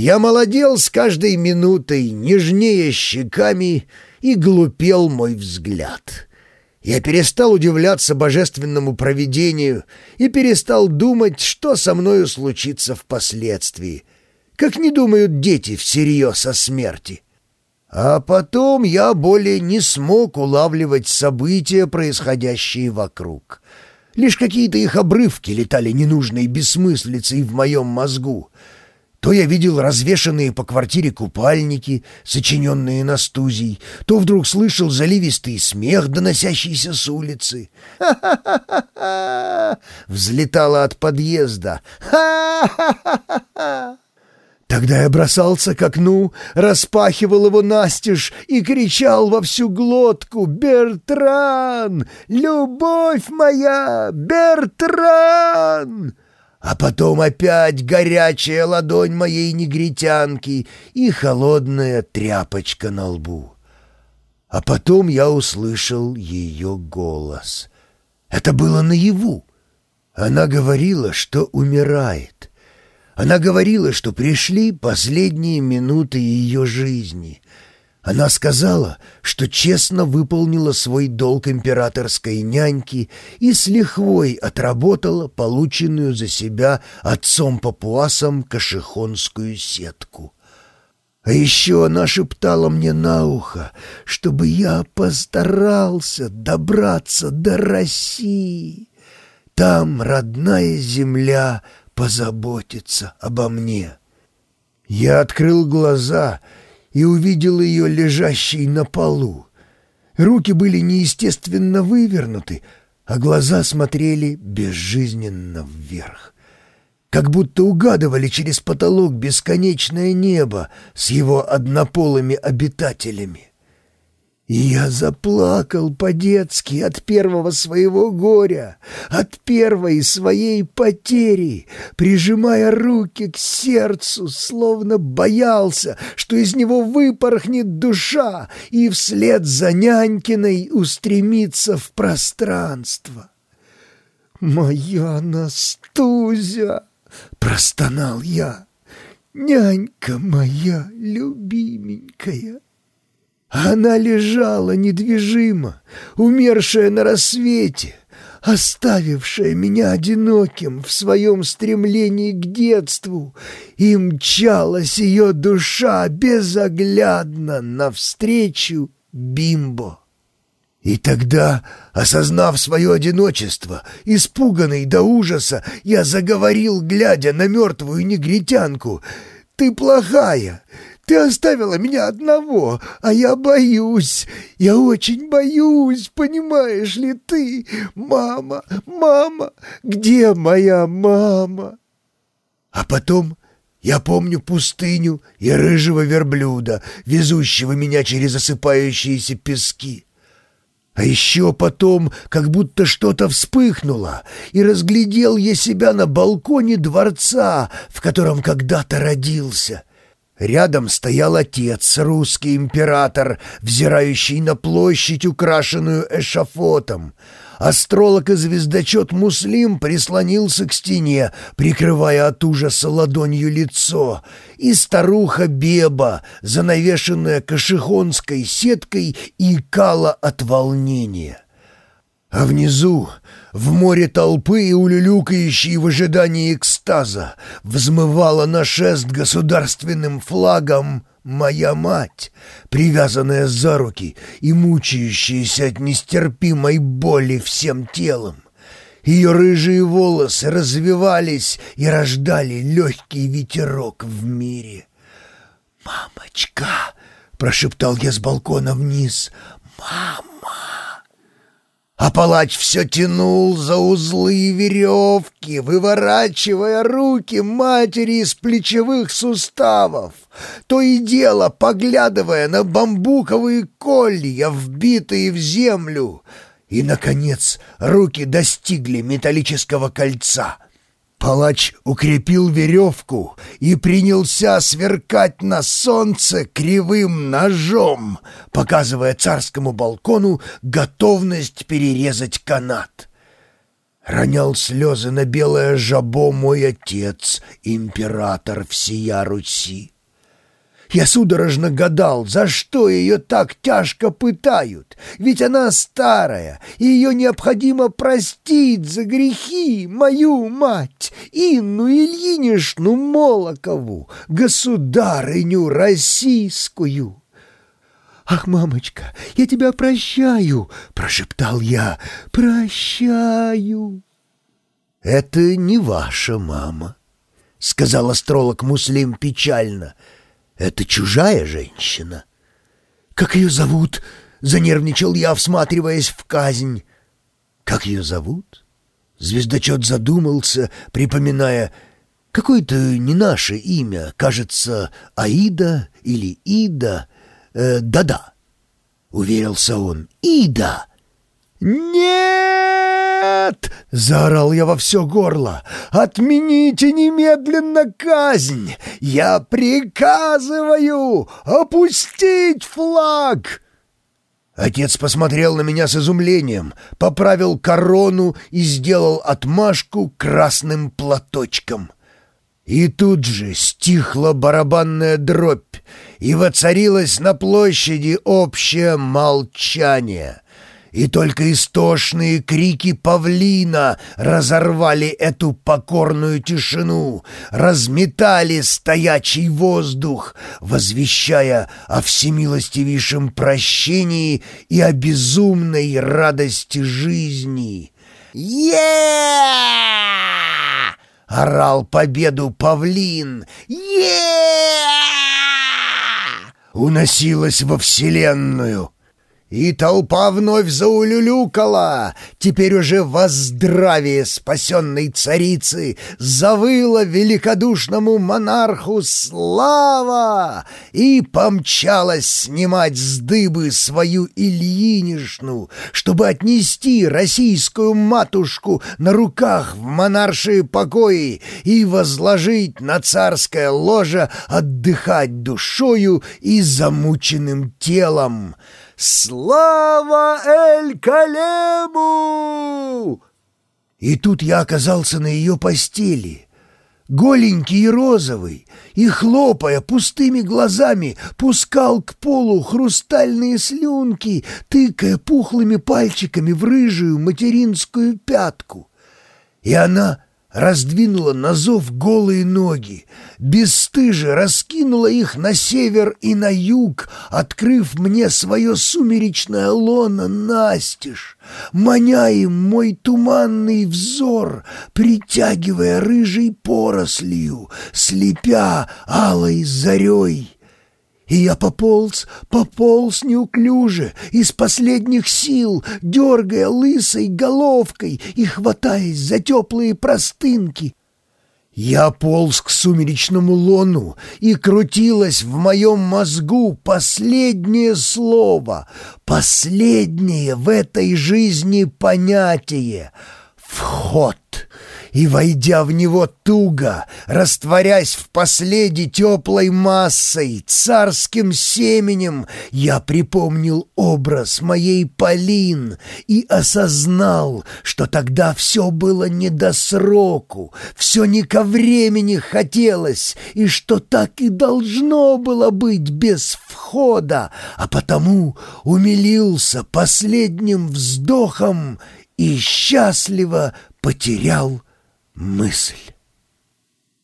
Я молодел с каждой минутой, нежнее щеками, и глупел мой взгляд. Я перестал удивляться божественному провидению и перестал думать, что со мною случится впоследствии, как не думают дети всерьез о смерти. А потом я более не смог улавливать события, происходящие вокруг. Лишь какие-то их обрывки летали ненужной бессмыслицей в моем мозгу — то я видел развешанные по квартире купальники, сочиненные на стузий, то вдруг слышал заливистый смех, доносящийся с улицы. «Ха-ха-ха-ха!» взлетала от подъезда. «Ха-ха-ха-ха!» Тогда я бросался к окну, распахивал его настежь и кричал во всю глотку «Бертран! Любовь моя! Бертран!» А потом опять горячая ладонь моей негритянки и холодная тряпочка на лбу. А потом я услышал ее голос. Это было наяву. Она говорила, что умирает. Она говорила, что пришли последние минуты ее жизни — она сказала, что честно выполнила свой долг императорской няньки и с лихвой отработала полученную за себя отцом-папуасом кашехонскую сетку. А еще она шептала мне на ухо, чтобы я постарался добраться до России. Там родная земля позаботится обо мне. Я открыл глаза — и увидел ее лежащей на полу. Руки были неестественно вывернуты, а глаза смотрели безжизненно вверх. Как будто угадывали через потолок бесконечное небо с его однополыми обитателями. И я заплакал по-детски от первого своего горя, от первой своей потери, прижимая руки к сердцу, словно боялся, что из него выпорхнет душа и вслед за нянькиной устремится в пространство. «Моя Настузя!» — простонал я. «Нянька моя любименькая!» Она лежала недвижимо, умершая на рассвете, оставившая меня одиноким в своем стремлении к детству, и мчалась ее душа безоглядно навстречу Бимбо. И тогда, осознав свое одиночество, испуганный до ужаса, я заговорил, глядя на мертвую негритянку, «Ты плохая, ты оставила меня одного, а я боюсь. Я очень боюсь, понимаешь ли ты? Мама, мама, где моя мама?» А потом я помню пустыню и рыжего верблюда, везущего меня через осыпающиеся пески. А еще потом, как будто что-то вспыхнуло, и разглядел я себя на балконе дворца, в котором когда-то родился. Рядом стоял отец, русский император, взирающий на площадь, украшенную эшафотом. Астролог и звездочет Муслим прислонился к стене, прикрывая от ужаса ладонью лицо, и старуха Беба, занавешенная кашихонской сеткой, икала от волнения. А внизу, в море толпы и улюлюкающей в ожидании экстаза, взмывала на шест государственным флагом моя мать, привязанная за руки и мучающаяся от нестерпимой боли всем телом. Ее рыжие волосы развивались и рождали легкий ветерок в мире. «Мамочка!» — прошептал я с балкона вниз. «Мама!» А палач все тянул за узлы и веревки, выворачивая руки матери из плечевых суставов, то и дело поглядывая на бамбуковые колья, вбитые в землю. И, наконец, руки достигли металлического кольца — Палач укрепил веревку и принялся сверкать на солнце кривым ножом, показывая царскому балкону готовность перерезать канат. Ронял слезы на белое жабо мой отец, император всея Руси. Я судорожно гадал, за что ее так тяжко пытают, ведь она старая, и ее необходимо простить за грехи мою мать, Инну Ильинишну Молокову, государыню российскую. «Ах, мамочка, я тебя прощаю!» — прошептал я. «Прощаю!» «Это не ваша мама», — сказал астролог Муслим печально. «Это чужая женщина». «Как ее зовут?» — занервничал я, всматриваясь в казнь. «Как ее зовут?» Звездочет задумался, припоминая какое-то не наше имя, кажется, Аида или Ида — Э, «Да-да», — уверился он. «Ида!» «Нет!» — заорал я во все горло. «Отмените немедленно казнь! Я приказываю опустить флаг!» Отец посмотрел на меня с изумлением, поправил корону и сделал отмашку красным платочком. И тут же стихла барабанная дробь, и воцарилось на площади общее молчание. И только истошные крики павлина разорвали эту покорную тишину, разметали стоячий воздух, возвещая о всемилостивейшем прощении и о безумной радости жизни. «Е-е-е!» — орал победу павлин. е Уносилась во вселенную. И толпа вновь заулюлюкала, теперь уже во здравие спасенной царицы завыла великодушному монарху слава и помчалась снимать с дыбы свою Ильинишну, чтобы отнести российскую матушку на руках в монаршие покои и возложить на царское ложе отдыхать душою и замученным телом. «Слава Эль-Калему!» И тут я оказался на ее постели, голенький и розовый, и, хлопая пустыми глазами, пускал к полу хрустальные слюнки, тыкая пухлыми пальчиками в рыжую материнскую пятку. И она раздвинула на зов голые ноги, бесстыже раскинула их на север и на юг, открыв мне свое сумеречное лоно настежь, маня им мой туманный взор, притягивая рыжей порослью, слепя алой зарей. И я пополз, пополз неуклюже, из последних сил, дергая лысой головкой и хватаясь за теплые простынки. Я полз к сумеречному лону, и крутилось в моем мозгу последнее слово, последнее в этой жизни понятие — «вход» и, войдя в него туго, растворясь в последе теплой массой, царским семенем, я припомнил образ моей Полин и осознал, что тогда все было не до сроку, все не ко времени хотелось, и что так и должно было быть без входа, а потому умилился последним вздохом и счастливо потерял мысль.